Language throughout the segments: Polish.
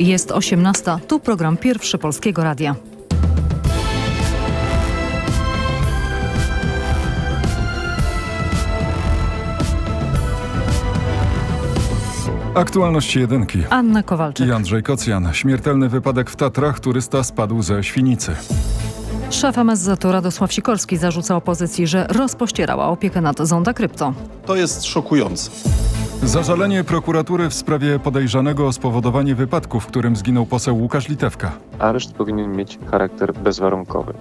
Jest 18. Tu program pierwszy Polskiego Radia. Aktualności jedynki. Anna Kowalczyk. I Andrzej Kocjan. Śmiertelny wypadek w Tatrach. Turysta spadł ze Świnicy. Szef MSZ Radosław Sikorski zarzuca opozycji, że rozpościerała opiekę nad Zonda Krypto. To jest szokujące. Zażalenie prokuratury w sprawie podejrzanego o spowodowanie wypadku, w którym zginął poseł Łukasz Litewka. Areszt powinien mieć charakter bezwarunkowy.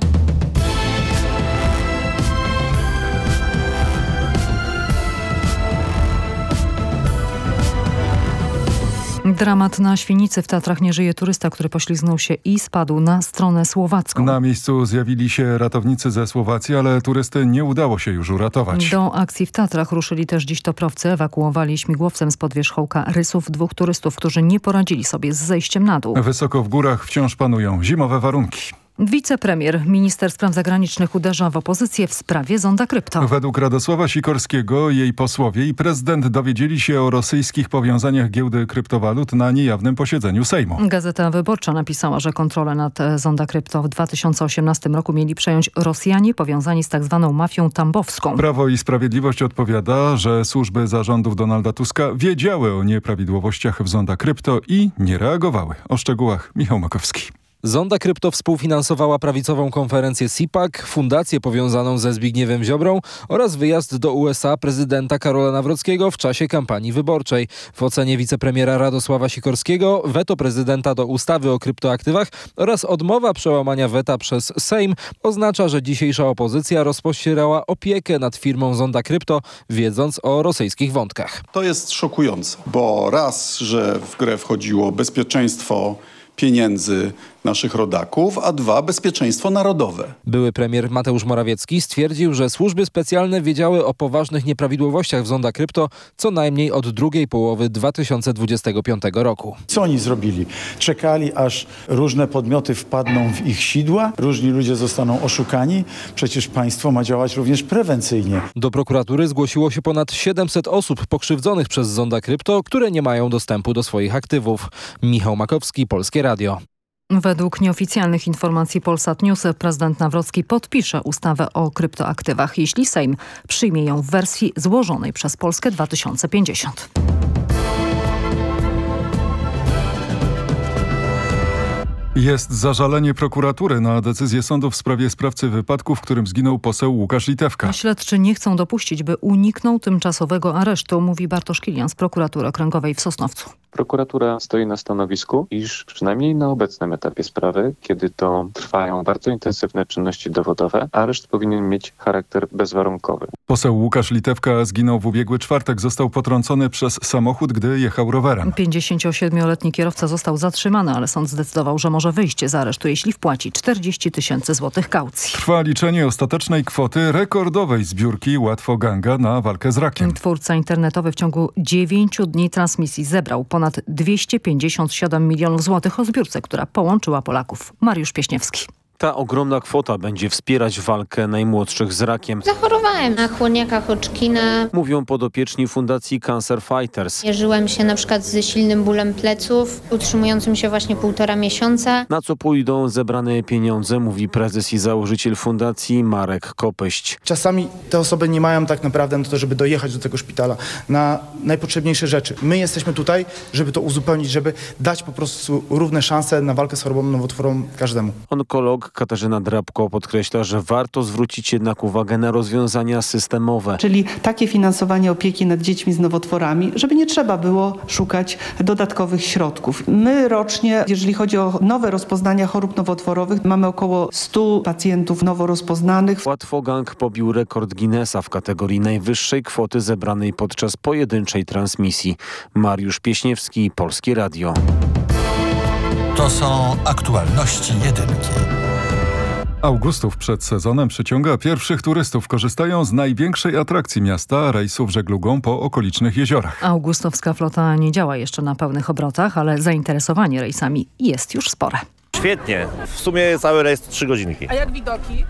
Dramat na Świnicy w Tatrach nie żyje turysta, który pośliznął się i spadł na stronę słowacką. Na miejscu zjawili się ratownicy ze Słowacji, ale turysty nie udało się już uratować. Do akcji w Tatrach ruszyli też dziś toprowcy. Ewakuowali śmigłowcem z powierzchołka rysów dwóch turystów, którzy nie poradzili sobie z zejściem na dół. Wysoko w górach wciąż panują zimowe warunki. Wicepremier, minister spraw zagranicznych uderza w opozycję w sprawie zonda krypto. Według Radosława Sikorskiego jej posłowie i prezydent dowiedzieli się o rosyjskich powiązaniach giełdy kryptowalut na niejawnym posiedzeniu Sejmu. Gazeta Wyborcza napisała, że kontrolę nad e, zonda krypto w 2018 roku mieli przejąć Rosjanie powiązani z tzw. Tak mafią tambowską. Prawo i Sprawiedliwość odpowiada, że służby zarządów Donalda Tuska wiedziały o nieprawidłowościach w zonda krypto i nie reagowały. O szczegółach Michał Makowski. Zonda Krypto współfinansowała prawicową konferencję CIPAC, fundację powiązaną ze Zbigniewem Ziobrą oraz wyjazd do USA prezydenta Karola Nawrockiego w czasie kampanii wyborczej. W ocenie wicepremiera Radosława Sikorskiego weto prezydenta do ustawy o kryptoaktywach oraz odmowa przełamania weta przez Sejm oznacza, że dzisiejsza opozycja rozpościerała opiekę nad firmą Zonda Krypto, wiedząc o rosyjskich wątkach. To jest szokujące, bo raz, że w grę wchodziło bezpieczeństwo pieniędzy naszych rodaków, a dwa bezpieczeństwo narodowe. Były premier Mateusz Morawiecki stwierdził, że służby specjalne wiedziały o poważnych nieprawidłowościach w Zonda Krypto co najmniej od drugiej połowy 2025 roku. Co oni zrobili? Czekali, aż różne podmioty wpadną w ich sidła, różni ludzie zostaną oszukani. Przecież państwo ma działać również prewencyjnie. Do prokuratury zgłosiło się ponad 700 osób pokrzywdzonych przez Zonda Krypto, które nie mają dostępu do swoich aktywów. Michał Makowski, Polskie Radio. Według nieoficjalnych informacji Polsat News prezydent Nawrocki podpisze ustawę o kryptoaktywach, jeśli Sejm przyjmie ją w wersji złożonej przez Polskę 2050. Jest zażalenie prokuratury na decyzję sądu w sprawie sprawcy wypadku, w którym zginął poseł Łukasz Litewka. Śledczy nie chcą dopuścić, by uniknął tymczasowego aresztu, mówi Bartosz Kilian z prokuratury okręgowej w Sosnowcu. Prokuratura stoi na stanowisku, iż przynajmniej na obecnym etapie sprawy, kiedy to trwają bardzo intensywne czynności dowodowe, areszt powinien mieć charakter bezwarunkowy. Poseł Łukasz Litewka zginął w ubiegły czwartek. Został potrącony przez samochód, gdy jechał rowerem. 57-letni kierowca został zatrzymany, ale sąd zdecydował, że może wyjść z aresztu, jeśli wpłaci 40 tysięcy złotych kaucji. Trwa liczenie ostatecznej kwoty rekordowej zbiórki Łatwo Ganga na walkę z rakiem. Twórca internetowy w ciągu 9 dni transmisji zebrał ponad 257 milionów złotych o zbiórce, która połączyła Polaków. Mariusz Pieśniewski. Ta ogromna kwota będzie wspierać walkę najmłodszych z rakiem. Zachorowałem na chłoniaka Hodgkina. Mówią podopieczni Fundacji Cancer Fighters. Mierzyłem się na przykład ze silnym bólem pleców, utrzymującym się właśnie półtora miesiąca. Na co pójdą zebrane pieniądze, mówi prezes i założyciel fundacji Marek Kopyść. Czasami te osoby nie mają tak naprawdę na to, żeby dojechać do tego szpitala na najpotrzebniejsze rzeczy. My jesteśmy tutaj, żeby to uzupełnić, żeby dać po prostu równe szanse na walkę z chorobą nowotworową każdemu. Onkolog Katarzyna Drabko podkreśla, że warto zwrócić jednak uwagę na rozwiązania systemowe. Czyli takie finansowanie opieki nad dziećmi z nowotworami, żeby nie trzeba było szukać dodatkowych środków. My rocznie, jeżeli chodzi o nowe rozpoznania chorób nowotworowych, mamy około 100 pacjentów nowo rozpoznanych. Łatwogang pobił rekord Guinnessa w kategorii najwyższej kwoty zebranej podczas pojedynczej transmisji. Mariusz Pieśniewski, Polskie Radio. To są aktualności jedynki. Augustów przed sezonem przyciąga pierwszych turystów. Korzystają z największej atrakcji miasta, rejsów żeglugą po okolicznych jeziorach. Augustowska flota nie działa jeszcze na pełnych obrotach, ale zainteresowanie rejsami jest już spore. Świetnie. W sumie cały rejs to trzy godzinki. A jak widoki?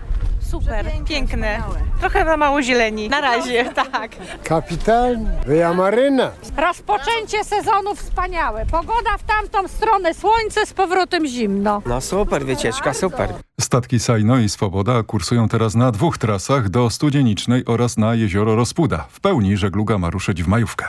Super, piękne. Trochę za mało zieleni. Na razie, tak. Kapitalnie, wyjamaryna. Rozpoczęcie sezonu wspaniałe. Pogoda w tamtą stronę, słońce z powrotem zimno. No super, wycieczka, super. Statki Sajno i Swoboda kursują teraz na dwóch trasach do Studzienicznej oraz na jezioro Rozpuda. W pełni żegluga ma ruszyć w majówkę.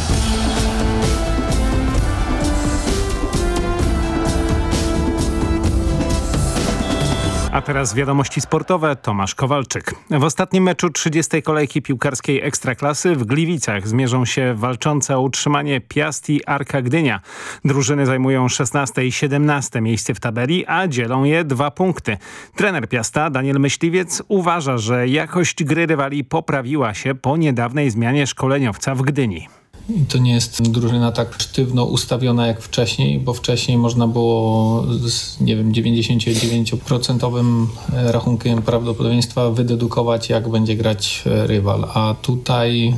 A teraz wiadomości sportowe. Tomasz Kowalczyk. W ostatnim meczu 30. kolejki piłkarskiej Ekstraklasy w Gliwicach zmierzą się walczące o utrzymanie Piast i Arka Gdynia. Drużyny zajmują 16 i 17 miejsce w tabeli, a dzielą je dwa punkty. Trener Piasta, Daniel Myśliwiec, uważa, że jakość gry rywali poprawiła się po niedawnej zmianie szkoleniowca w Gdyni. I to nie jest drużyna tak sztywno ustawiona jak wcześniej, bo wcześniej można było z, nie wiem, 99% rachunkiem prawdopodobieństwa wydedukować, jak będzie grać rywal. A tutaj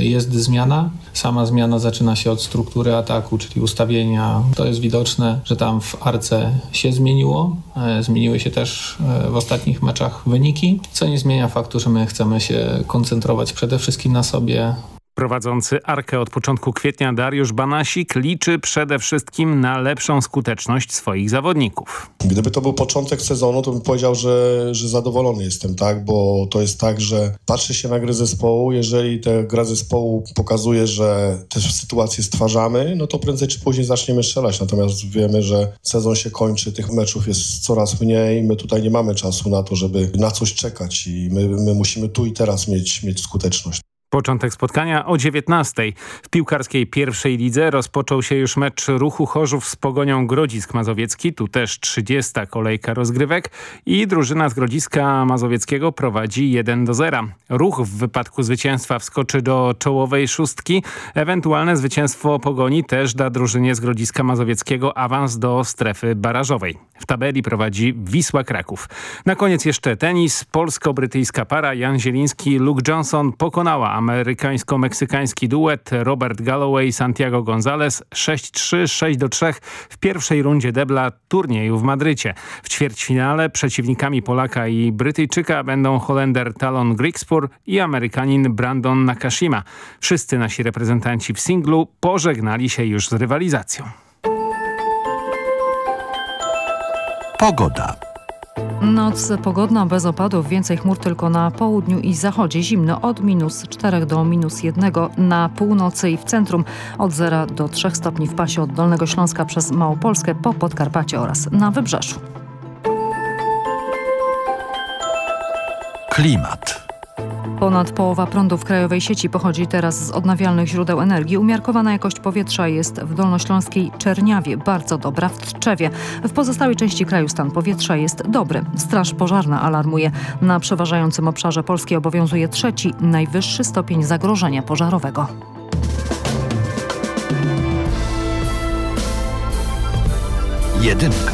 jest zmiana. Sama zmiana zaczyna się od struktury ataku, czyli ustawienia. To jest widoczne, że tam w Arce się zmieniło. Zmieniły się też w ostatnich meczach wyniki, co nie zmienia faktu, że my chcemy się koncentrować przede wszystkim na sobie, Prowadzący Arkę od początku kwietnia Dariusz Banasik liczy przede wszystkim na lepszą skuteczność swoich zawodników. Gdyby to był początek sezonu, to bym powiedział, że, że zadowolony jestem, tak? Bo to jest tak, że patrzy się na grę zespołu, jeżeli ta gra zespołu pokazuje, że też sytuację stwarzamy, no to prędzej czy później zaczniemy strzelać. Natomiast wiemy, że sezon się kończy, tych meczów jest coraz mniej, my tutaj nie mamy czasu na to, żeby na coś czekać i my, my musimy tu i teraz mieć, mieć skuteczność. Początek spotkania o 19. W piłkarskiej pierwszej lidze rozpoczął się już mecz ruchu Chorzów z Pogonią Grodzisk Mazowiecki. Tu też 30. kolejka rozgrywek i drużyna z Grodziska Mazowieckiego prowadzi 1 do 0. Ruch w wypadku zwycięstwa wskoczy do czołowej szóstki. Ewentualne zwycięstwo Pogoni też da drużynie z Grodziska Mazowieckiego awans do strefy barażowej. W tabeli prowadzi Wisła Kraków. Na koniec jeszcze tenis. Polsko-brytyjska para Jan Zieliński i Luke Johnson pokonała amerykańsko-meksykański duet Robert Galloway Santiago Gonzalez 6-3, 6-3 w pierwszej rundzie debla turnieju w Madrycie. W ćwierćfinale przeciwnikami Polaka i Brytyjczyka będą Holender Talon Grigspur i Amerykanin Brandon Nakashima. Wszyscy nasi reprezentanci w singlu pożegnali się już z rywalizacją. Pogoda. Noc pogodna, bez opadów, więcej chmur tylko na południu i zachodzie. Zimno od minus 4 do minus 1 na północy i w centrum. Od 0 do 3 stopni w pasie od Dolnego Śląska przez Małopolskę po Podkarpacie oraz na Wybrzeżu. Klimat. Ponad połowa prądu w krajowej sieci pochodzi teraz z odnawialnych źródeł energii. Umiarkowana jakość powietrza jest w Dolnośląskiej Czerniawie bardzo dobra, w Tczewie. W pozostałej części kraju stan powietrza jest dobry. Straż pożarna alarmuje. Na przeważającym obszarze Polski obowiązuje trzeci, najwyższy stopień zagrożenia pożarowego. Jedynka.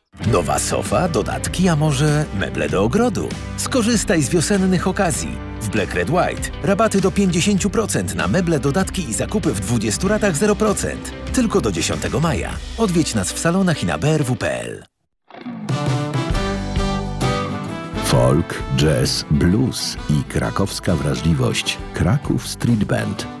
Nowa sofa, dodatki, a może meble do ogrodu? Skorzystaj z wiosennych okazji. W Black Red White. Rabaty do 50% na meble, dodatki i zakupy w 20 ratach 0%. Tylko do 10 maja. Odwiedź nas w salonach i na brw.pl. Folk, jazz, blues i krakowska wrażliwość. Kraków Street Band.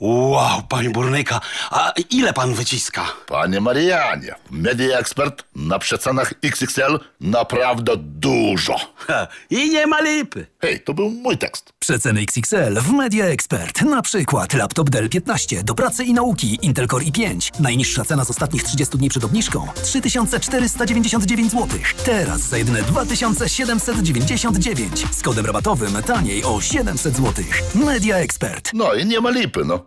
Wow, panie burnyka, a ile pan wyciska? Panie Marianie, Media Expert na przecenach XXL naprawdę dużo. Ha, I nie ma lipy. Hej, to był mój tekst. Przeceny XXL w Media Expert. Na przykład laptop Dell 15 do pracy i nauki Intel Core i5. Najniższa cena z ostatnich 30 dni przed obniżką 3499 zł. Teraz za jedyne 2799 z kodem rabatowym taniej o 700 zł. Media Expert. No i nie ma lipy, no.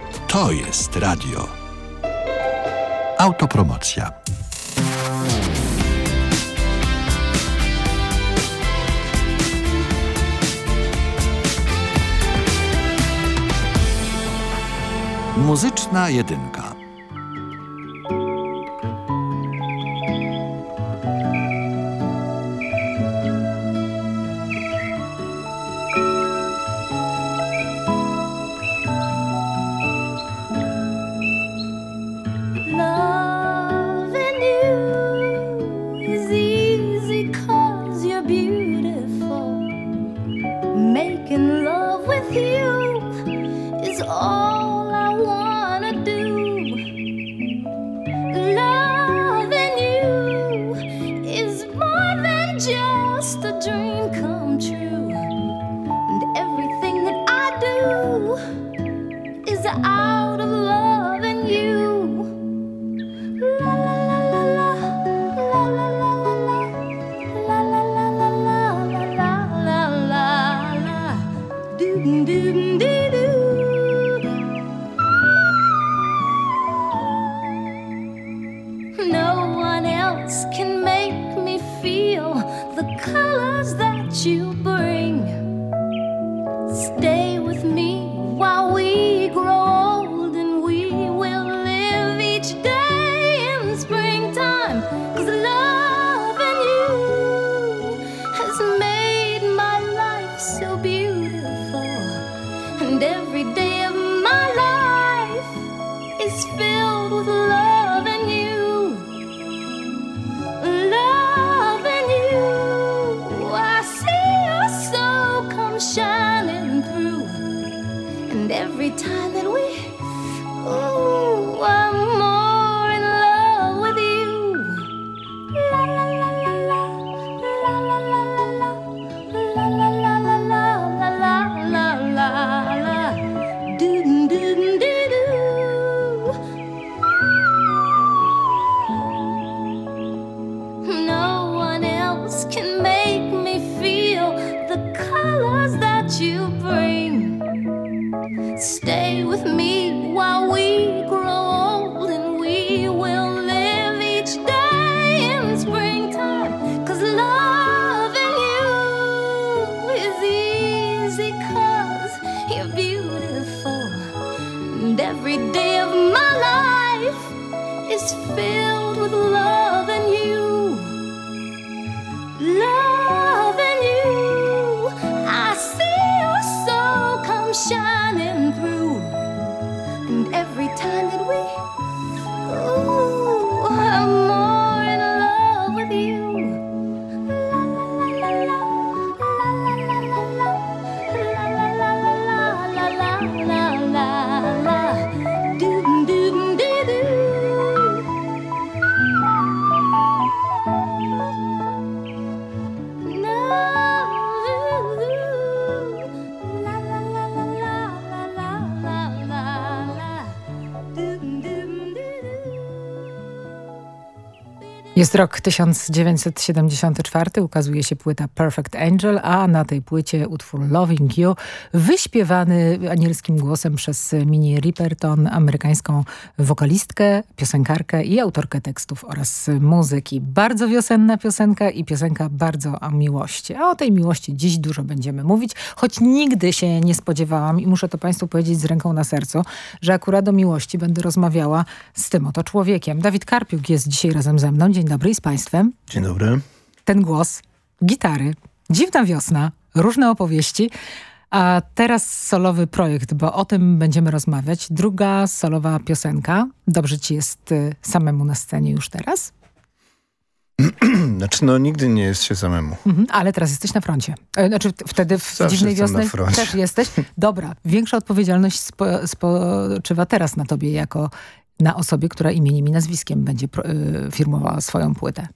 To jest radio. Autopromocja. Muzyczna jedynka. No one else can make me feel the colors that you bring. Jest rok 1974, ukazuje się płyta Perfect Angel, a na tej płycie utwór Loving You, wyśpiewany anielskim głosem przez Minnie Riperton, amerykańską wokalistkę, piosenkarkę i autorkę tekstów oraz muzyki. Bardzo wiosenna piosenka i piosenka bardzo o miłości. A o tej miłości dziś dużo będziemy mówić, choć nigdy się nie spodziewałam i muszę to Państwu powiedzieć z ręką na sercu, że akurat o miłości będę rozmawiała z tym oto człowiekiem. Dawid Karpiuk jest dzisiaj razem ze mną. Dzień dobry i z Państwem. Dzień dobry. Ten głos, gitary, dziwna wiosna, różne opowieści, a teraz solowy projekt, bo o tym będziemy rozmawiać. Druga solowa piosenka. Dobrze ci jest y, samemu na scenie już teraz? znaczy, no nigdy nie jest się samemu. Mhm, ale teraz jesteś na froncie. E, Znaczy wtedy w Zawsze dziwnej wiosny też jesteś. Dobra, większa odpowiedzialność spo, spoczywa teraz na tobie jako na osobie, która imieniem i nazwiskiem będzie y, firmowała swoją płytę.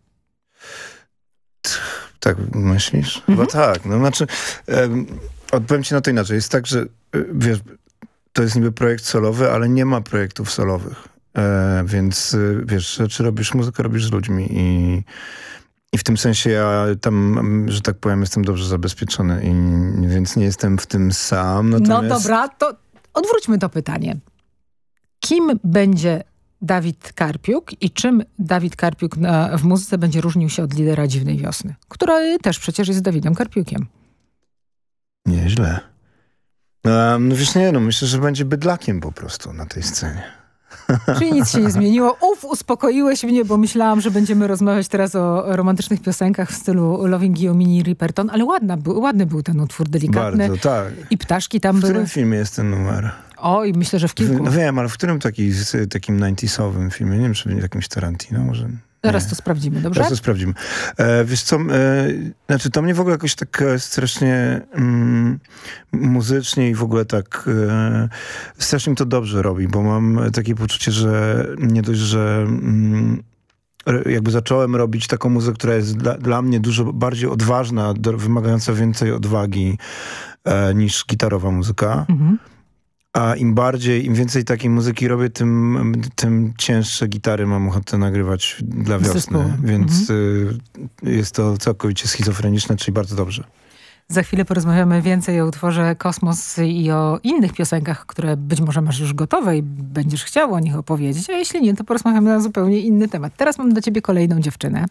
Tak myślisz? Chyba tak. No znaczy, um, odpowiem ci na to inaczej. Jest tak, że y, wiesz, to jest niby projekt solowy, ale nie ma projektów solowych. E, więc y, wiesz, czy robisz muzykę, robisz z ludźmi i, i w tym sensie ja tam, że tak powiem, jestem dobrze zabezpieczony i więc nie jestem w tym sam. No Natomiast dobra, to odwróćmy to pytanie. Kim będzie Dawid Karpiuk i czym Dawid Karpiuk na, w muzyce będzie różnił się od lidera Dziwnej Wiosny, która też przecież jest Dawidem Karpiukiem. Nieźle. Um, no wiesz, nie, no myślę, że będzie bydlakiem po prostu na tej scenie. Czyli nic się nie zmieniło. Uf, uspokoiłeś mnie, bo myślałam, że będziemy rozmawiać teraz o romantycznych piosenkach w stylu Loving You, Mini Riperton, ale ładna, ładny był ten utwór, delikatny. Bardzo, tak. I ptaszki tam W były. którym filmie jest ten numer? O, i myślę, że w kilku. No wiem, ale w którym taki, takim 90-owym filmie? Nie wiem, czy będzie jakimś Tarantino może? Zaraz to sprawdzimy, dobrze? Zaraz to sprawdzimy. E, wiesz co, e, znaczy to mnie w ogóle jakoś tak e, strasznie mm, muzycznie i w ogóle tak e, strasznie mi to dobrze robi, bo mam takie poczucie, że nie dość, że mm, jakby zacząłem robić taką muzykę, która jest dla, dla mnie dużo bardziej odważna, do, wymagająca więcej odwagi e, niż gitarowa muzyka. Mhm. A im bardziej, im więcej takiej muzyki robię, tym, tym cięższe gitary mam ochotę nagrywać dla wiosny. Więc y, jest to całkowicie schizofreniczne, czyli bardzo dobrze. Za chwilę porozmawiamy więcej o utworze Kosmos i o innych piosenkach, które być może masz już gotowe i będziesz chciał o nich opowiedzieć, a jeśli nie, to porozmawiamy na zupełnie inny temat. Teraz mam dla ciebie kolejną dziewczynę,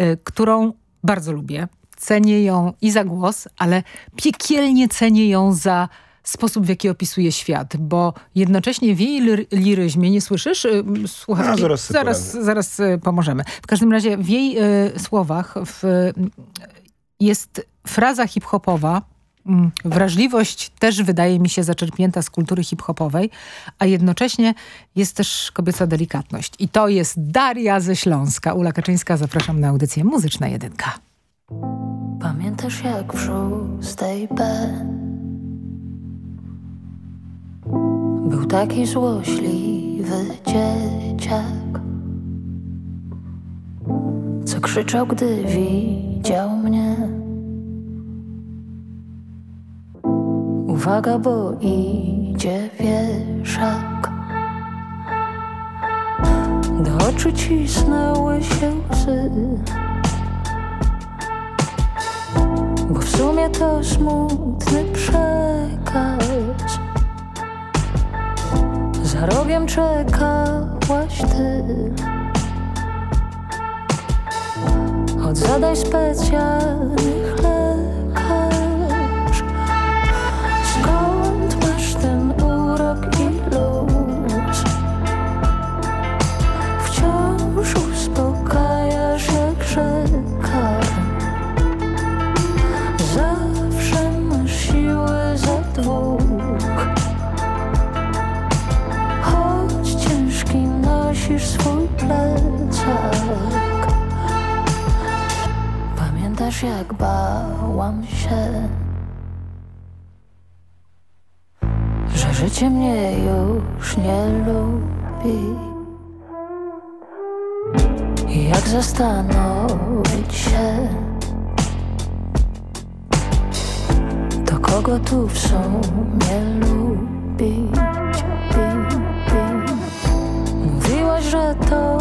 y, którą bardzo lubię. Cenię ją i za głos, ale piekielnie cenię ją za sposób, w jaki opisuje świat, bo jednocześnie w jej lir- liryzmie, nie słyszysz y, słuchawki? A, zaraz zaraz, zaraz y, pomożemy. W każdym razie w jej y, słowach w, y, jest fraza hip-hopowa, mm, wrażliwość też wydaje mi się zaczerpnięta z kultury hip-hopowej, a jednocześnie jest też kobieca delikatność. I to jest Daria ze Śląska. Ula Kaczyńska, zapraszam na audycję Muzyczna Jedynka. Pamiętasz jak w szóstej B taki złośliwy dzieciak Co krzyczał, gdy widział mnie. Uwaga, bo idzie wieszak. Do oczu cisnęły się łzy. Bo w sumie to smutny przekaz Za rogiem czekałaś ty. Choć zadaj specjalnych lekarz się, że życie mnie już nie lubi. Jak zastanowić się, to kogo tu w sumie lubić? Mówiłaś, że to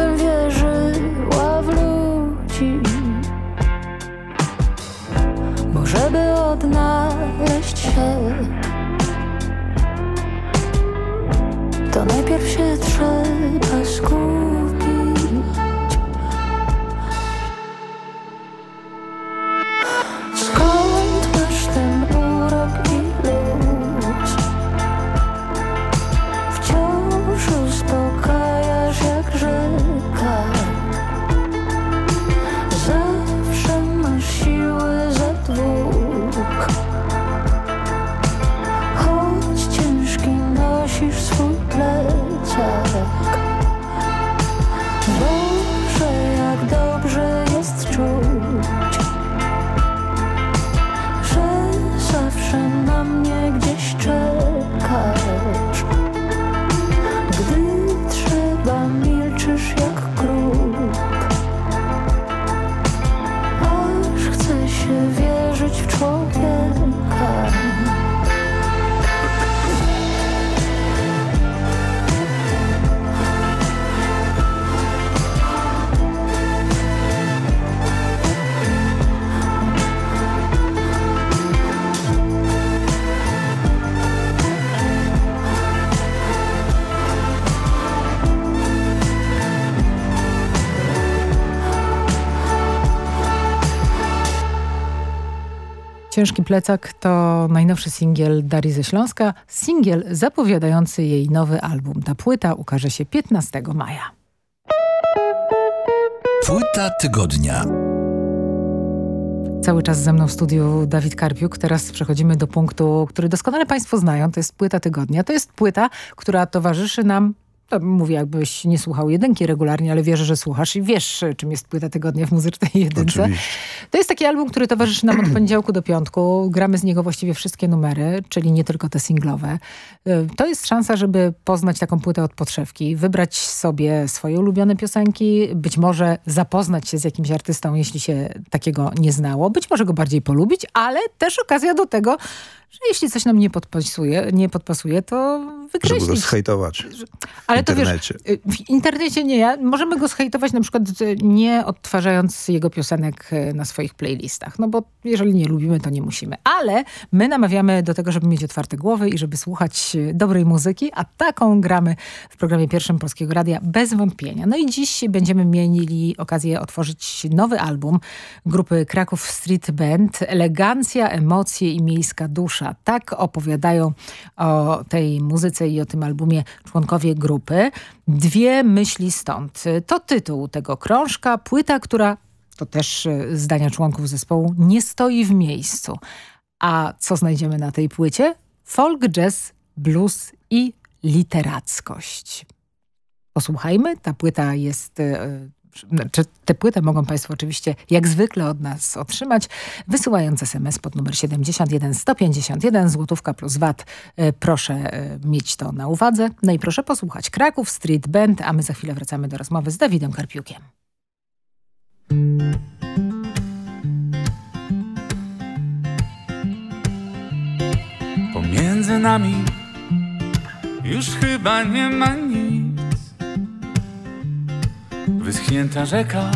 I żebym wierzyła w ludzi. Bo żeby odnaleźć się To najpierw się trzeba skupić plecak to najnowszy singiel Darii ze Śląska, singiel zapowiadający jej nowy album. Ta płyta ukaże się 15 maja. Płyta tygodnia. Cały czas ze mną w studiu Dawid Karpiuk. Teraz przechodzimy do punktu, który doskonale Państwo znają. To jest płyta tygodnia. To jest płyta, która towarzyszy nam mówię, jakbyś nie słuchał jedynki regularnie, ale wierzę, że słuchasz i wiesz, czym jest płyta tygodnia w muzycznej jedynce. Oczywiście. To jest taki album, który towarzyszy nam od poniedziałku do piątku. Gramy z niego właściwie wszystkie numery, czyli nie tylko te singlowe. Y, To jest szansa, żeby poznać taką płytę od podszewki, wybrać sobie swoje ulubione piosenki, być może zapoznać się z jakimś artystą, jeśli się takiego nie znało, być może go bardziej polubić, ale też okazja do tego, że jeśli coś nam nie podpasuje, nie podpasuje to Żeby go wykreślić. zhejtować. Ale w to wiesz, internecie. y, w internecie nie. Możemy go zhejtować na przykład y, nie odtwarzając jego piosenek y, na swoich playlistach. No bo jeżeli nie lubimy, to nie musimy. Ale my namawiamy do tego, żeby mieć otwarte głowy i żeby słuchać dobrej muzyki, a taką gramy w programie pierwszym Polskiego Radia bez wątpienia. No i dziś będziemy mieli okazję otworzyć nowy album grupy Kraków Street Band. Elegancja, emocje i miejska dusza. Tak opowiadają o tej muzyce i o tym albumie członkowie grupy. Dwie myśli stąd. To tytuł tego krążka, płyta, która, to też e, zdania członków zespołu, nie stoi w miejscu. A co znajdziemy na tej płycie? Folk, jazz, blues i literackość. Posłuchajmy, ta płyta jest... Znaczy, tę płytę mogą Państwo oczywiście jak zwykle od nas otrzymać, wysyłając SMS pod numer 71 151, złotówka plus VAT. E, Proszę e, mieć to na uwadze. No i proszę posłuchać Kraków Street Band, a my za chwilę wracamy do rozmowy z Dawidem Karpiukiem. Pomiędzy nami już chyba nie ma nic. Wyschnięta rzeka,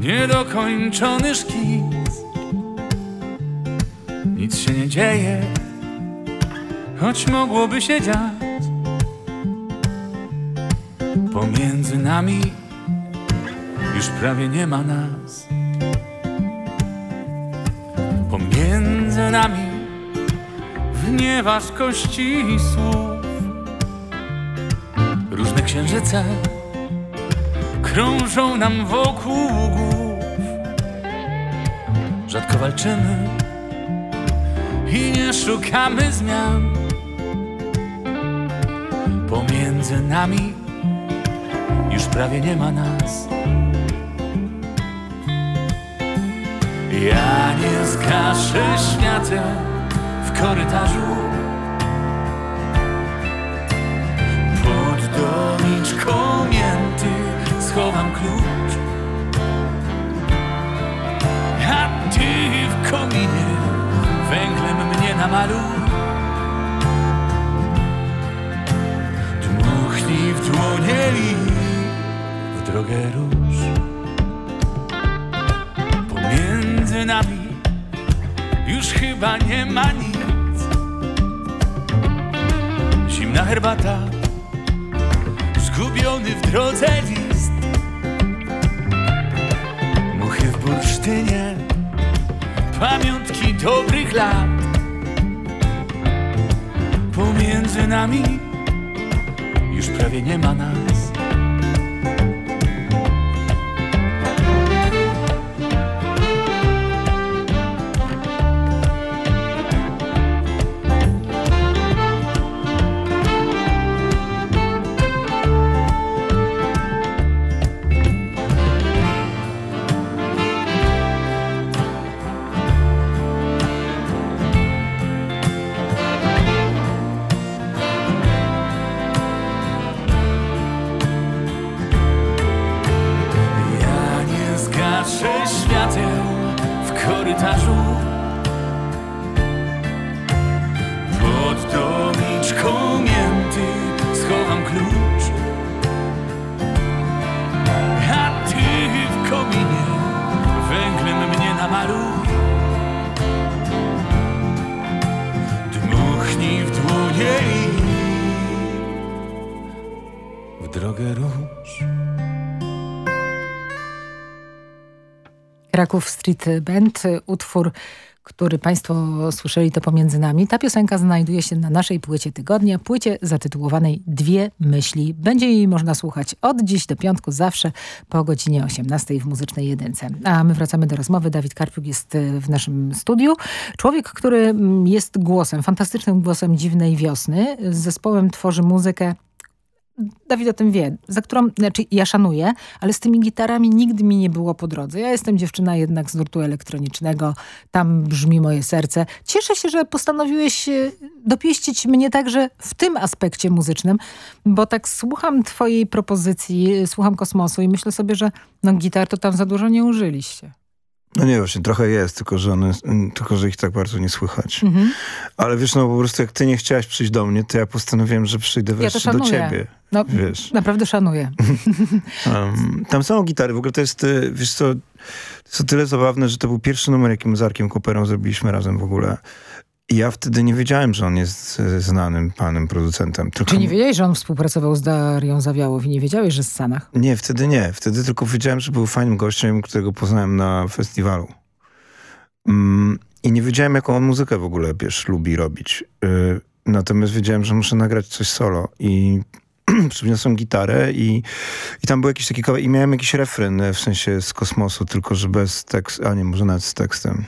niedokończony szkic. Nic się nie dzieje, choć mogłoby się dziać. Pomiędzy nami już prawie nie ma nas. Pomiędzy nami w nieważkości słów Różne księżyce krążą nam wokół głów Rzadko walczymy i nie szukamy zmian Pomiędzy nami już prawie nie ma nas. Ja nie zgaszę świateł w korytarzu. Pod doniczką schowam klucz. A ty w kominie węglem mnie namaluj. Dmuchnij w dłonie i w drogę róż. Pomiędzy nami już chyba nie ma nic. Zimna herbata, zgubiony w drodze bursztynie, pamiątki dobrych lat. Pomiędzy nami już prawie nie ma nas. Kraków Street Band, utwór, który Państwo słyszeli to pomiędzy nami. Ta piosenka znajduje się na naszej płycie tygodnia, płycie zatytułowanej Dwie myśli. Będzie jej można słuchać od dziś do piątku, zawsze po godzinie 18 w Muzycznej Jedynce. A my wracamy do rozmowy. Dawid Karpiuk jest y, w naszym studiu. Człowiek, który mm, jest głosem, fantastycznym głosem Dziwnej Wiosny. Z zespołem tworzy muzykę Dawid o tym wie, za którą znaczy ja szanuję, ale z tymi gitarami nigdy mi nie było po drodze. Ja jestem dziewczyna jednak z nurtu elektronicznego, tam brzmi moje serce. Cieszę się, że postanowiłeś e, dopieścić mnie także w tym aspekcie muzycznym, bo tak słucham twojej propozycji, słucham kosmosu i myślę sobie, że no gitar to tam za dużo nie użyliście. No nie, właśnie trochę jest, tylko że, one, tylko że ich tak bardzo nie słychać. Mhm. Ale wiesz, no po prostu jak ty nie chciałaś przyjść do mnie, to ja postanowiłem, że przyjdę Ja wreszcie do ciebie. No, Wiesz. naprawdę szanuję. Um, tam są gitary, w ogóle to jest, y, wiesz co, to jest o tyle zabawne, że to był pierwszy numer, jakim z Arkiem zrobiliśmy razem w ogóle. Ja wtedy nie wiedziałem, że on jest znanym panem producentem. Tylko Czy nie wiedziałeś, że on współpracował z Darią Zawiałow i nie wiedziałeś, że z Stanach? Nie, wtedy nie. Wtedy tylko wiedziałem, że był fajnym gościem, którego poznałem na festiwalu. Mm, I nie wiedziałem, jaką on muzykę w ogóle, wiesz, lubi robić. Y, natomiast wiedziałem, że muszę nagrać coś solo. I przyniosłem gitarę i, i tam był jakiś taki kawałek, i miałem jakiś refren, e, w sensie z kosmosu, tylko że bez tekstu, a nie, może nawet z tekstem.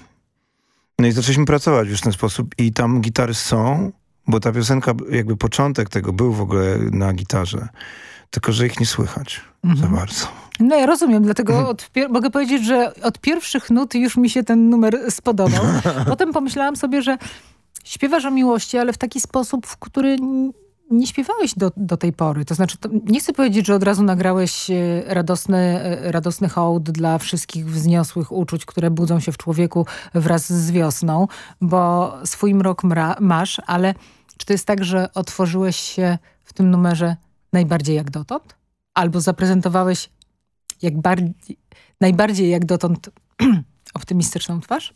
No i zaczęliśmy pracować już w ten sposób i tam gitary są, bo ta piosenka, jakby początek tego był w ogóle na gitarze, tylko że ich nie słychać za bardzo. No ja rozumiem, dlatego pier- mogę powiedzieć, że od pierwszych nut już mi się ten numer spodobał. Potem pomyślałam sobie, że śpiewasz o miłości, ale w taki sposób, w który nie śpiewałeś do, do tej pory. To znaczy, to nie chcę powiedzieć, że od razu nagrałeś e, radosny, e, radosny hołd dla wszystkich wzniosłych uczuć, które budzą się w człowieku wraz z wiosną, bo swój mrok mra- masz, ale czy to jest tak, że otworzyłeś się w tym numerze najbardziej jak dotąd? Albo zaprezentowałeś jak bardziej, najbardziej jak dotąd optymistyczną twarz?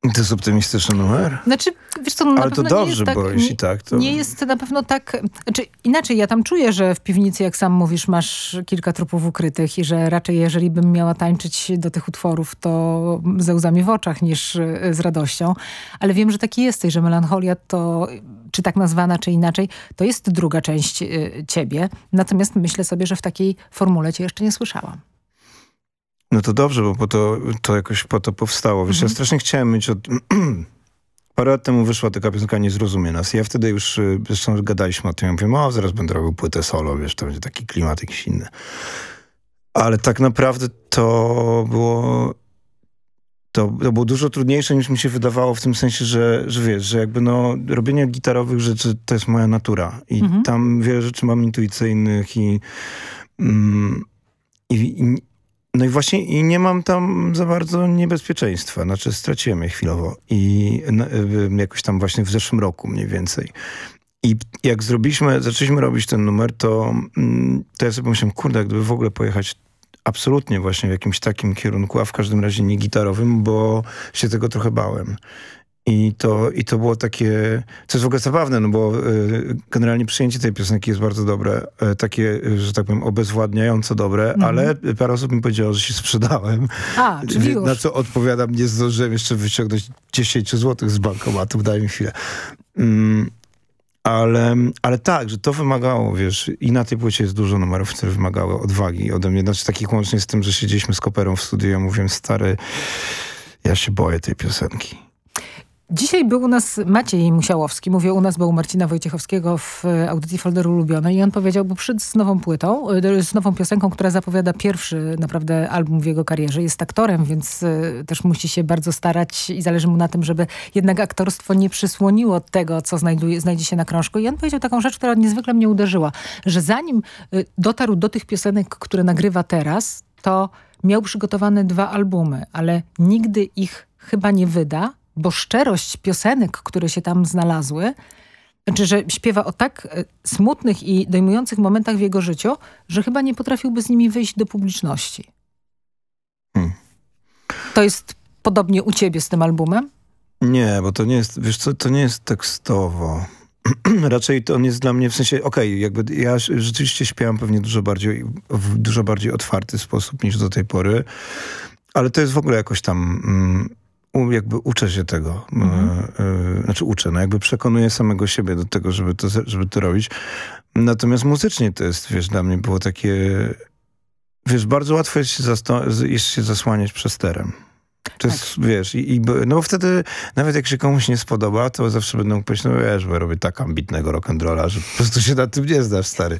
To jest optymistyczny numer? Znaczy, wiesz co, no Ale to dobrze, tak, bo jeśli tak, to- Nie jest na pewno tak... Znaczy, inaczej, ja tam czuję, że w piwnicy, jak sam mówisz, masz kilka trupów ukrytych i że raczej jeżeli bym miała tańczyć do tych utworów, to ze łzami w oczach niż e, z radością. Ale wiem, że taki jesteś, że melancholia to, czy tak nazwana, czy inaczej, to jest druga część e, ciebie. Natomiast myślę sobie, że w takiej formule cię jeszcze nie słyszałam. No to dobrze, bo po to, to jakoś po to powstało. Wiesz, ja strasznie chciałem mieć od... parę lat temu wyszła taka piosenka Nie zrozumie nas. Ja wtedy już, y, zresztą gadaliśmy o tym, ja mówię, o zaraz będę robił płytę solo, wiesz, to będzie taki klimat jakiś inny. Ale tak naprawdę to było to, to było dużo trudniejsze niż mi się wydawało w tym sensie, że, że wiesz, że jakby no robienie gitarowych rzeczy to jest moja natura i Mhm. tam wiele rzeczy mam intuicyjnych i, mm, i, i no i właśnie i nie mam tam za bardzo niebezpieczeństwa. Znaczy straciłem je chwilowo i no, y, jakoś tam właśnie w zeszłym roku mniej więcej. I jak zrobiliśmy, zaczęliśmy robić ten numer, to, mm, to ja sobie pomyślałem, kurde, gdyby w ogóle pojechać absolutnie właśnie w jakimś takim kierunku, a w każdym razie nie gitarowym, bo się tego trochę bałem. I to, I to było takie, co jest w ogóle zabawne, no bo y, generalnie przyjęcie tej piosenki jest bardzo dobre, y, takie, że tak powiem, obezwładniająco dobre, Mhm. ale parę osób mi powiedziało, że się sprzedałem. A, czyli już. Na co odpowiadam, nie zdążyłem jeszcze wyciągnąć 10 zł z bankomatu, daj mi chwilę. Mm, ale, ale tak, że to wymagało, wiesz, i na tej płycie jest dużo numerów, które wymagały odwagi ode mnie. Znaczy takich łącznie z tym, że siedzieliśmy z Koperą w studiu, ja mówiłem, stary, ja się boję tej piosenki. Dzisiaj był u nas Maciej Musiałowski, mówię u nas, bo u Marcina Wojciechowskiego w e, audycji Folderu Ulubione i on powiedział, bo przyszedł z nową płytą, e, z nową piosenką, która zapowiada pierwszy naprawdę album w jego karierze. Jest aktorem, więc e, też musi się bardzo starać i zależy mu na tym, żeby jednak aktorstwo nie przysłoniło tego, co znajduje, znajdzie się na krążku. I on powiedział taką rzecz, która niezwykle mnie uderzyła, że zanim dotarł do tych piosenek, które nagrywa teraz, to miał przygotowane dwa albumy, ale nigdy ich chyba nie wyda, bo szczerość piosenek, które się tam znalazły, znaczy, że śpiewa o tak e, smutnych i dojmujących momentach w jego życiu, że chyba nie potrafiłby z nimi wyjść do publiczności. Hmm. To jest podobnie u ciebie z tym albumem? Nie, bo to nie jest, wiesz co, to nie jest tekstowo. Raczej to on jest dla mnie w sensie, okej, jakby ja rzeczywiście śpiewam pewnie dużo bardziej, w dużo bardziej otwarty sposób niż do tej pory, ale to jest w ogóle jakoś tam, mm, jakby uczę się tego. E, e, znaczy uczę, no jakby przekonuję samego siebie do tego, żeby to, żeby to robić. Natomiast muzycznie to jest, wiesz, dla mnie było takie, wiesz, bardzo łatwo jest się, jest się zasłaniać przesterem. To jest, wiesz, i, i, no bo wtedy nawet jak się komuś nie spodoba, to zawsze będą powiedzieć, no wiesz, bo ja robię tak ambitnego rock'n'rolla, że po prostu się na tym nie znasz, stary.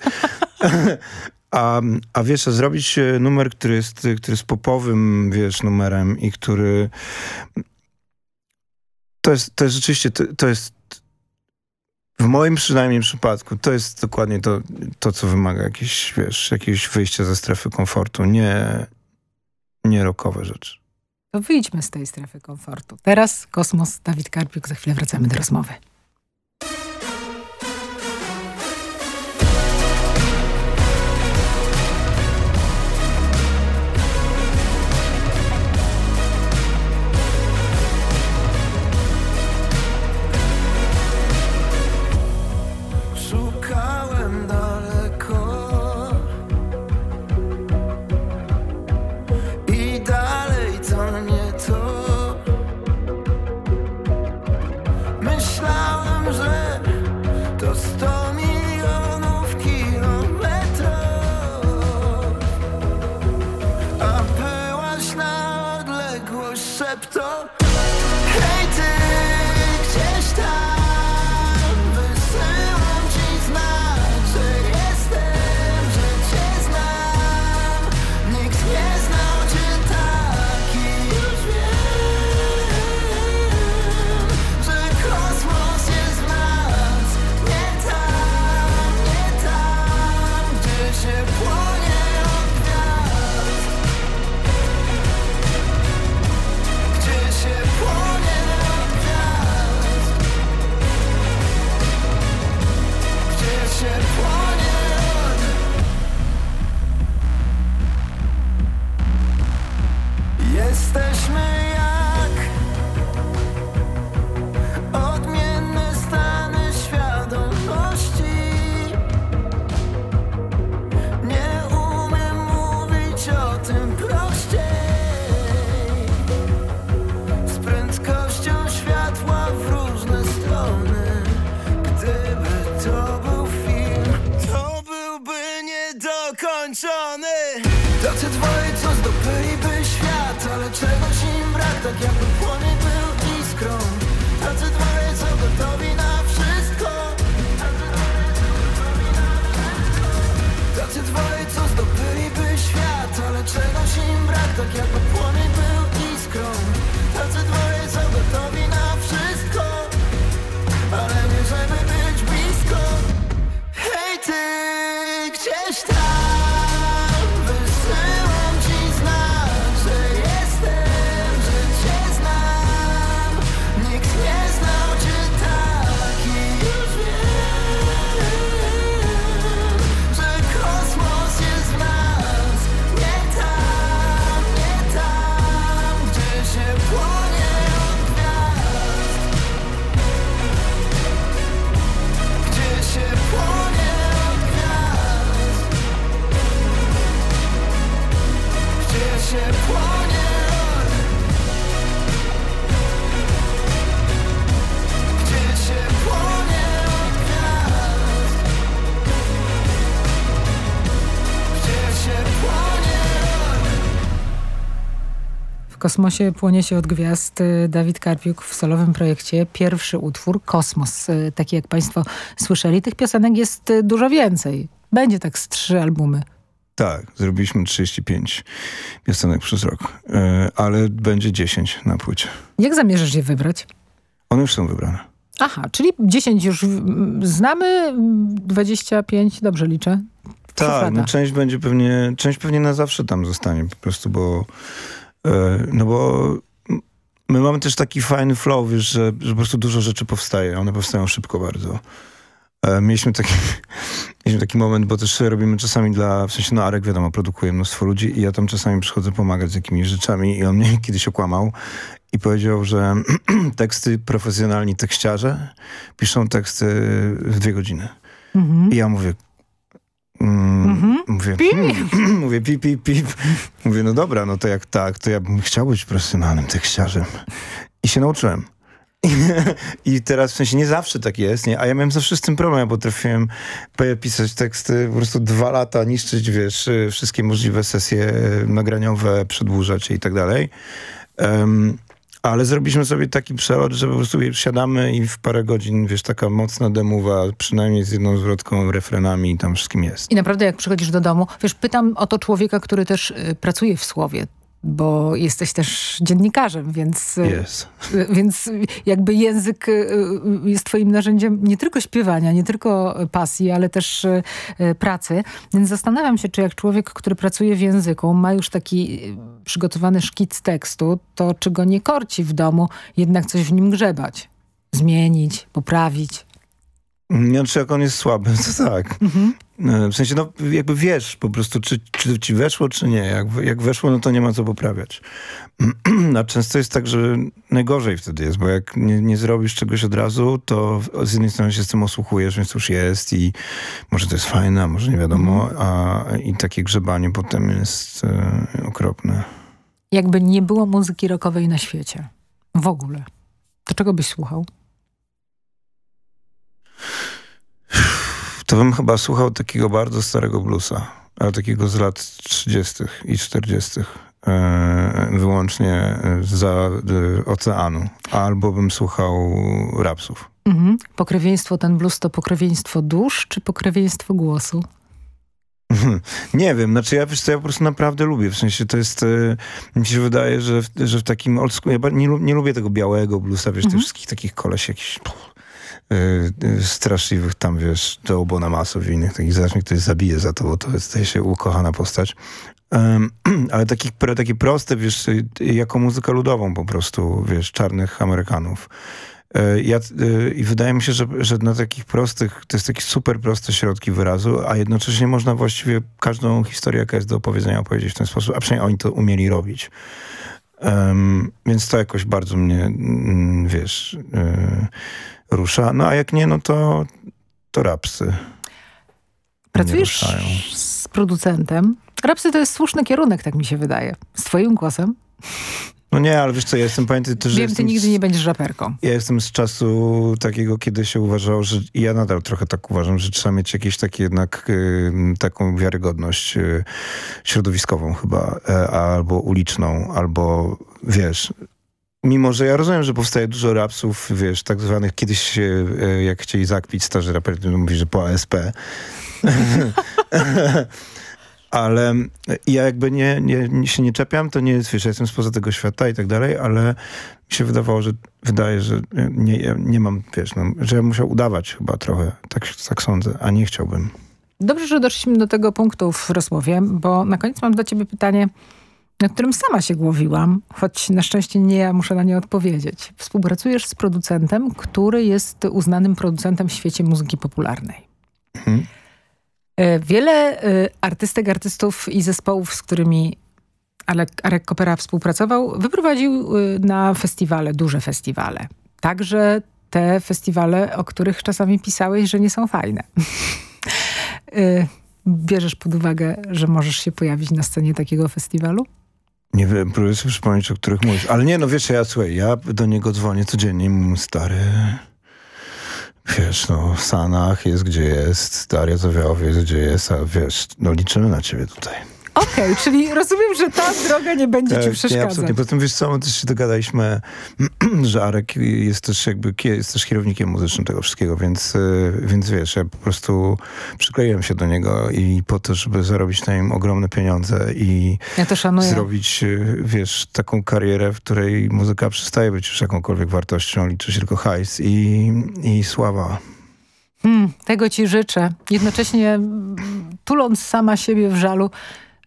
a, a wiesz, a zrobić e, numer, który jest, który jest popowym, wiesz, numerem i który... To jest, to jest rzeczywiście, to, to jest w moim przynajmniej przypadku, to jest dokładnie to, to co wymaga jakieś, wiesz, jakiegoś wyjścia ze strefy komfortu, nie, nie rockowe rzeczy. To wyjdźmy z tej strefy komfortu. Teraz Kosmos, Dawid Karpiuk, za chwilę wracamy do rozmowy. Kosmosie płonie się od gwiazd y, Dawid Karpiuk w solowym projekcie. Pierwszy utwór, Kosmos. Y, Taki jak państwo słyszeli. Tych piosenek jest y, dużo więcej. Będzie tak z trzy albumy. Tak, zrobiliśmy 35 piosenek przez rok, ale będzie 10 na płycie. Jak zamierzasz je wybrać? One już są wybrane. Aha, czyli 10 już znamy, mm, 25, dobrze liczę. Tak, no część będzie pewnie, część pewnie na zawsze tam zostanie po prostu, bo no bo my mamy też taki fajny flow, wiesz, że, że po prostu dużo rzeczy powstaje, one powstają szybko bardzo. E, mieliśmy taki, mieliśmy taki moment, bo też robimy czasami dla, w sensie no Arek wiadomo, produkuje mnóstwo ludzi i ja tam czasami przychodzę pomagać z jakimiś rzeczami i on mnie kiedyś okłamał i powiedział, że teksty profesjonalni tekściarze piszą teksty w dwie godziny. Mhm. I ja mówię, mm, mówię, hmm, mówię pip, pip, pip. Mówię, no dobra, no to jak tak, to ja bym chciał być profesjonalnym tekściarzem. I się nauczyłem. I teraz w sensie nie zawsze tak jest, nie? A ja miałem zawsze z tym problem. Ja potrafiłem pisać teksty po prostu dwa lata, niszczyć, wiesz, wszystkie możliwe sesje nagraniowe, przedłużać i tak dalej. Em, ale zrobiliśmy sobie taki przelot, że po prostu siadamy i w parę godzin, wiesz, taka mocna demowa, przynajmniej z jedną zwrotką, refrenami i tam wszystkim jest. I naprawdę jak przychodzisz do domu, wiesz, pytam o to człowieka, który też y, pracuje w Słowie, bo jesteś też dziennikarzem, więc, y, Jest. y, więc jakby język y, jest twoim narzędziem nie tylko śpiewania, nie tylko pasji, ale też pracy. Więc zastanawiam się, czy jak człowiek, który pracuje w języku, ma już taki przygotowany szkic tekstu, to czy go nie korci w domu jednak coś w nim grzebać? Zmienić, poprawić? Znaczy, jak on jest słaby, to tak. E, W sensie, no jakby wiesz po prostu, czy, czy ci weszło, czy nie. Jak, jak weszło, no to nie ma co poprawiać. A często jest tak, że najgorzej wtedy jest, bo jak nie, nie zrobisz czegoś od razu, to z jednej strony się z tym osłuchujesz, więc już jest i może to jest fajne, a może nie wiadomo, a i takie grzebanie potem jest e, okropne. Jakby nie było muzyki rockowej na świecie. W ogóle. To czego byś słuchał? To bym chyba słuchał takiego bardzo starego bluesa, ale takiego z lat 30. i 40. E, wyłącznie za e, oceanu. Albo bym słuchał rapsów. Mhm. Pokrewieństwo ten blues to pokrewieństwo dusz czy pokrewieństwo głosu? Nie wiem, znaczy ja, wiesz co, ja po prostu naprawdę lubię, w sensie to jest, e, mi się wydaje, że w, że w takim old school, ja nie, nie lubię tego białego bluesa, wiesz, tych wszystkich takich koleś jakichś e, straszliwych tam, wiesz, do obona masów i innych takich, zaraz ktoś zabije za to, bo to staje się ukochana postać. Em, ale pro- takie proste, wiesz, y, jako muzykę ludową po prostu, wiesz, czarnych Amerykanów. E, Ja, e, I wydaje mi się, że, że na takich prostych, to jest takie super proste środki wyrazu, a jednocześnie można właściwie każdą historię, jaka jest do opowiedzenia, opowiedzieć w ten sposób, a przynajmniej oni to umieli robić. Em, więc to jakoś bardzo mnie, mm, wiesz, e, rusza. No a jak nie, no to, to rapsy. Pracujesz z producentem. Rapsy to jest słuszny kierunek, tak mi się wydaje. Z twoim głosem. No nie, ale wiesz co, ja jestem, pamiętaj też, że Wiem, ty nigdy z- nie będziesz raperką. Ja jestem z czasu takiego, kiedy się uważało, że i ja nadal trochę tak uważam, że trzeba mieć jakieś takie jednak y, taką wiarygodność y, środowiskową chyba, e, albo uliczną, albo wiesz, mimo że ja rozumiem, że powstaje dużo rapsów, wiesz, tak zwanych kiedyś się, e, jak chcieli zakpić starzy raperzy, mówi, że po ASP. ale ja jakby nie, nie, się nie czepiam, to nie jest, wiesz, ja jestem spoza tego świata i tak dalej, ale mi się wydawało, że wydaje, że nie, nie mam, wiesz, no, że ja musiał udawać chyba trochę, tak, tak sądzę, a nie chciałbym. Dobrze, że doszliśmy do tego punktu w rozmowie, bo na koniec mam dla ciebie pytanie, nad którym sama się głowiłam, choć na szczęście nie ja muszę na nie odpowiedzieć. Współpracujesz z producentem, który jest uznanym producentem w świecie muzyki popularnej. Mhm. E, Wiele e, artystek, artystów i zespołów, z którymi Arek Kopera współpracował, wyprowadził e, na festiwale, duże festiwale. Także te festiwale, o których czasami pisałeś, że nie są fajne. Bierzesz pod uwagę, że możesz się pojawić na scenie takiego festiwalu? Nie wiem, próbuję sobie przypomnieć, o których mówisz. Ale nie, no wiesz, ja słuchaj, ja do niego dzwonię codziennie i mówię, stary, wiesz, no, w Sanach jest gdzie jest, Daria Zawiałow jest gdzie jest, a wiesz, no liczymy na ciebie tutaj. Okej, czyli rozumiem, że ta droga nie będzie ci Tak, Nie, przeszkadzać. absolutnie. Poza tym, wiesz co, my też się dogadaliśmy, że Arek jest też jakby, jest też kierownikiem muzycznym tego wszystkiego, więc, y, więc wiesz, ja po prostu przykleiłem się do niego i po to, żeby zarobić na nim ogromne pieniądze i Ja zrobić, y, wiesz, taką karierę, w której muzyka przestaje być już jakąkolwiek wartością, liczy się tylko hajs i, i sława. Hmm, tego ci życzę. Jednocześnie mm, tuląc sama siebie w żalu,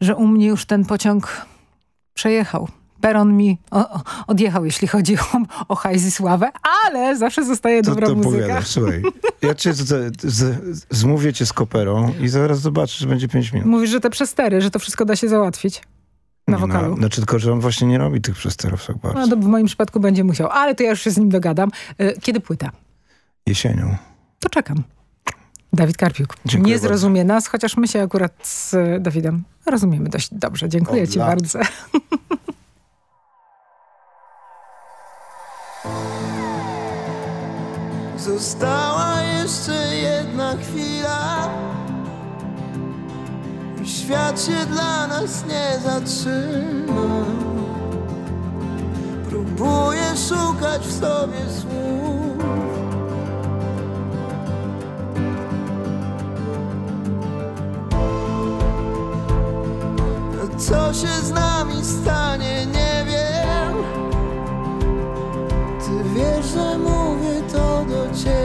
że u mnie już ten pociąg przejechał. Peron mi odjechał, jeśli chodzi o, o hajs i sławę, ale zawsze zostaje Co dobra to muzyka. powiadasz? Słuchaj, ja cię z, z, zmówię cię z koperą i zaraz zobaczysz, że będzie 5 minut. Mówisz, że te przestery, że to wszystko da się załatwić na wokalu. No, znaczy tylko, że on właśnie nie robi tych przesterów tak bardzo. No to w moim przypadku będzie musiał, ale to ja już się z nim dogadam. Y, Kiedy płyta? Jesienią. To czekam. Dawid Karpiuk. Dziękuję nie zrozumie nas, chociaż my się akurat z Dawidem rozumiemy dość dobrze. Dziękuję Od ci lat. bardzo. Została jeszcze jedna chwila i Świat się dla nas nie zatrzyma Próbuję szukać w sobie słów Co się z nami stanie, nie wiem. Ty wiesz, że mówię to do ciebie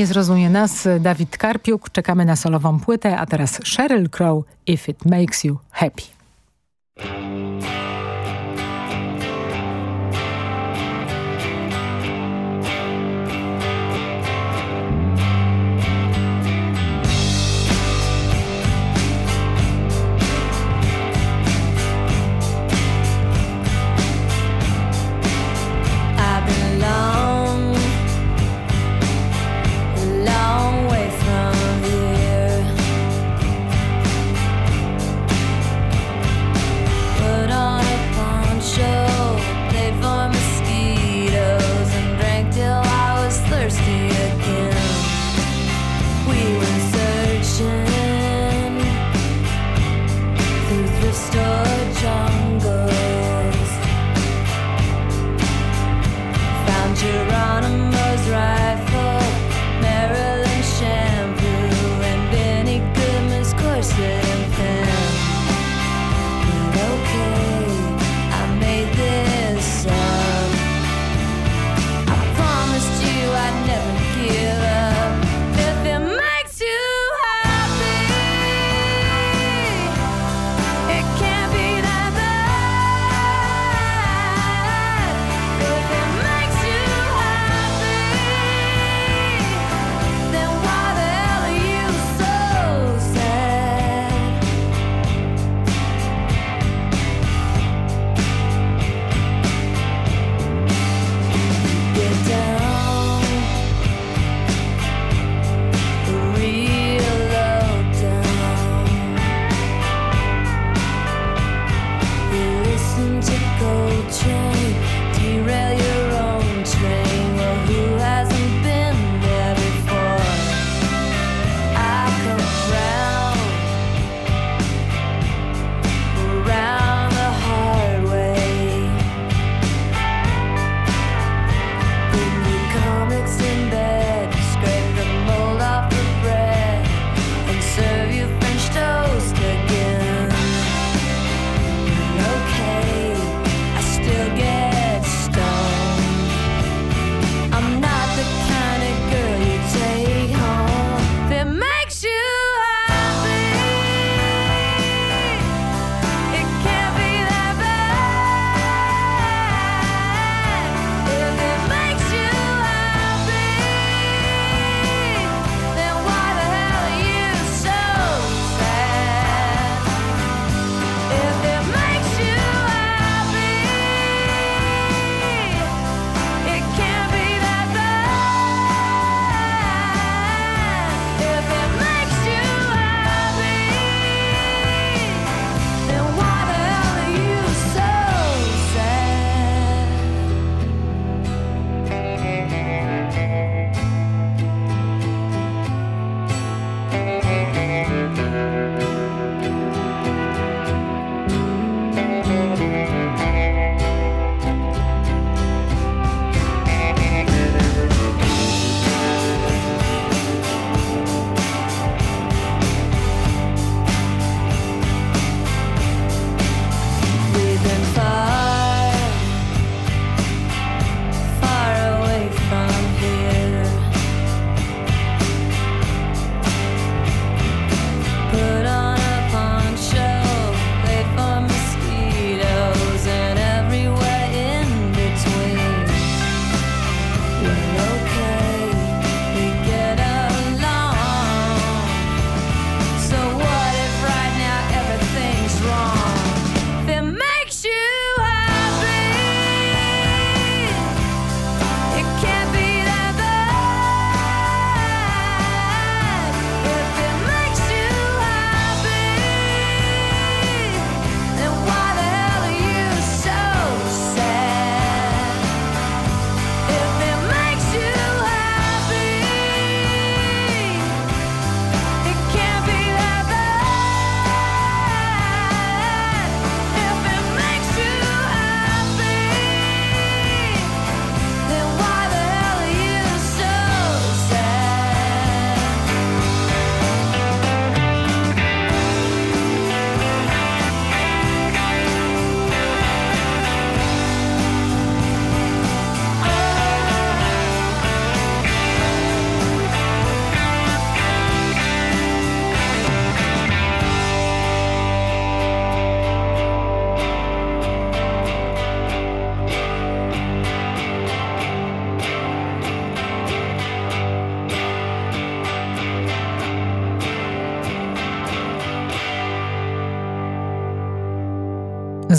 Nie zrozumie nas Dawid Karpiuk. Czekamy na solową płytę, a teraz Sheryl Crow, If It Makes You Happy.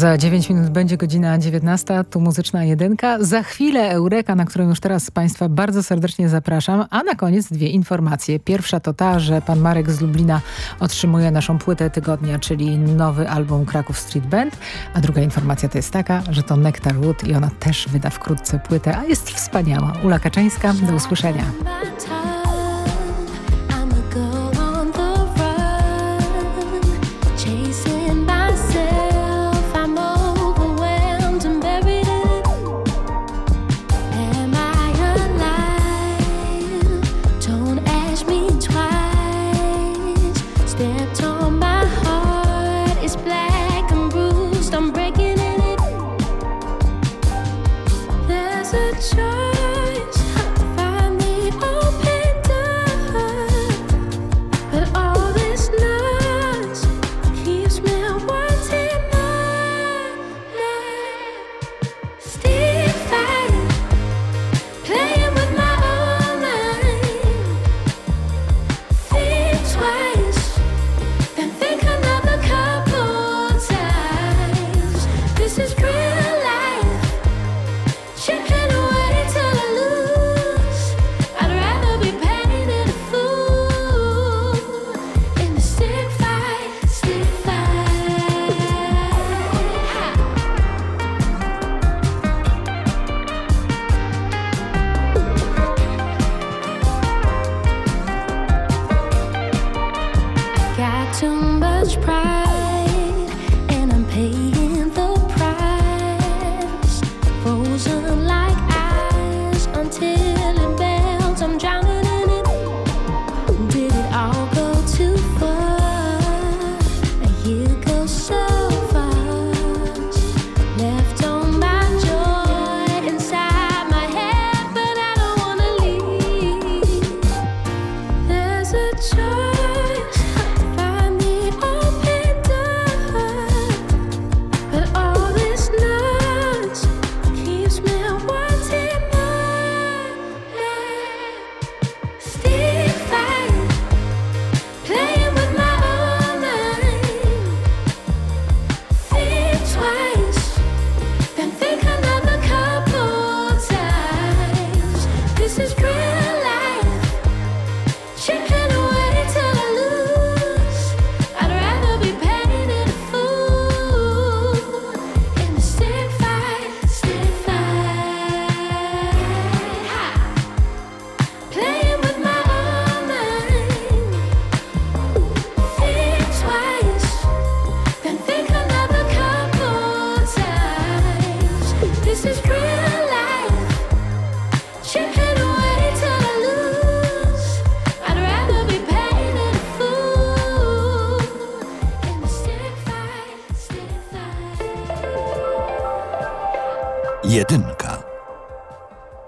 Za 9 minut będzie godzina 19, tu muzyczna jedynka. Za chwilę Eureka, na którą już teraz Państwa bardzo serdecznie zapraszam. A na koniec dwie informacje. Pierwsza to ta, że pan Marek z Lublina otrzymuje naszą płytę tygodnia, czyli nowy album Kraków Street Band. A druga informacja to jest taka, że to Nectar Wood i ona też wyda wkrótce płytę, a jest wspaniała. Ula Kaczyńska, do usłyszenia.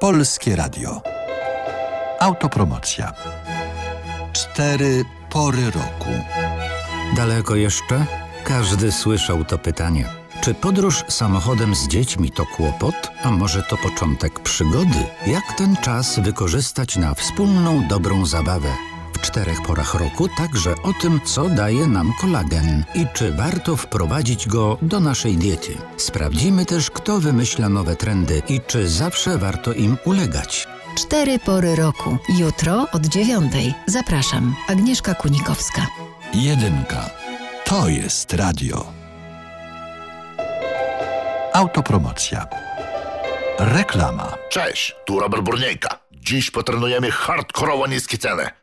Polskie Radio. Autopromocja. Cztery pory roku. Daleko jeszcze? Każdy słyszał to pytanie. Czy podróż samochodem z dziećmi to kłopot, a może to początek przygody? Jak ten czas wykorzystać na wspólną, dobrą zabawę? W czterech porach roku także o tym, co daje nam kolagen i czy warto wprowadzić go do naszej diety. Sprawdzimy też, kto wymyśla nowe trendy i czy zawsze warto im ulegać. Cztery pory roku. Jutro od dziewiątej. Zapraszam. Agnieszka Kunikowska. Jedynka. To jest radio. Autopromocja. Reklama. Cześć, tu Robert Burniejka. Dziś potrenujemy hardkorowo niskie ceny.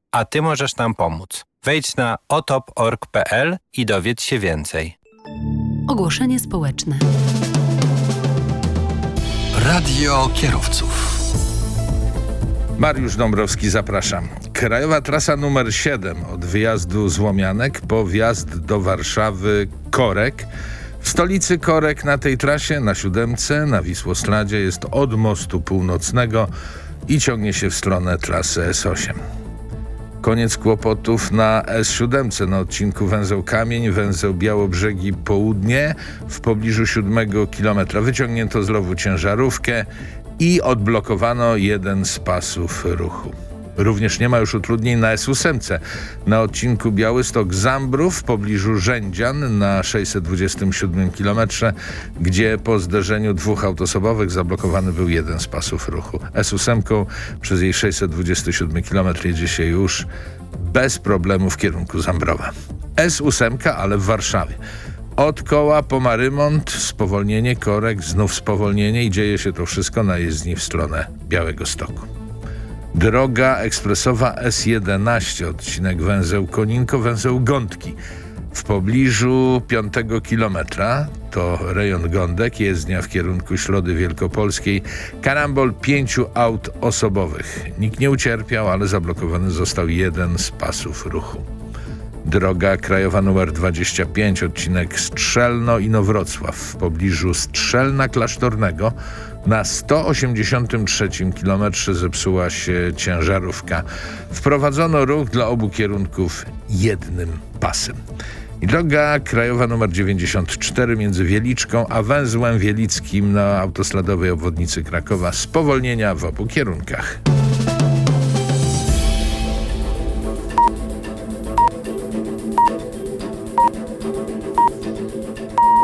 a ty możesz nam pomóc. Wejdź na otop.org.pl i dowiedz się więcej. Ogłoszenie społeczne. Radio kierowców. Mariusz Dąbrowski, zapraszam. Krajowa trasa numer 7 od wyjazdu z Łomianek po wjazd do Warszawy Korek. W stolicy Korek na tej trasie, na siódemce, na Wisłosladzie jest od mostu północnego i ciągnie się w stronę trasy S8. Koniec kłopotów na S7 na odcinku węzeł Kamień, węzeł Białobrzegi Południe w pobliżu 7 kilometra. Wyciągnięto z lowu ciężarówkę i odblokowano jeden z pasów ruchu. Również nie ma już utrudnień na S8 na odcinku Białystok-Zambrów w pobliżu Rzędzian na 627 km, gdzie po zderzeniu dwóch autosobowych zablokowany był jeden z pasów ruchu. S8 przez jej 627 km jedzie się już bez problemu w kierunku Zambrowa. S8, ale w Warszawie. Od koła po Marymont, spowolnienie, korek, znów spowolnienie i dzieje się to wszystko na jezdni w stronę Białego Stoku. Droga ekspresowa S11, odcinek węzeł Koninko, węzeł Gądki. W pobliżu 5 kilometra, to rejon Gądek, jezdnia w kierunku Środy Wielkopolskiej, karambol pięciu aut osobowych. Nikt nie ucierpiał, ale zablokowany został jeden z pasów ruchu. Droga krajowa nr 25, odcinek Strzelno i Nowrocław w pobliżu Strzelna Klasztornego na 183 km zepsuła się ciężarówka. Wprowadzono ruch dla obu kierunków jednym pasem. Droga krajowa nr 94 między Wieliczką a węzłem wielickim na autostradowej obwodnicy Krakowa spowolnienia w obu kierunkach.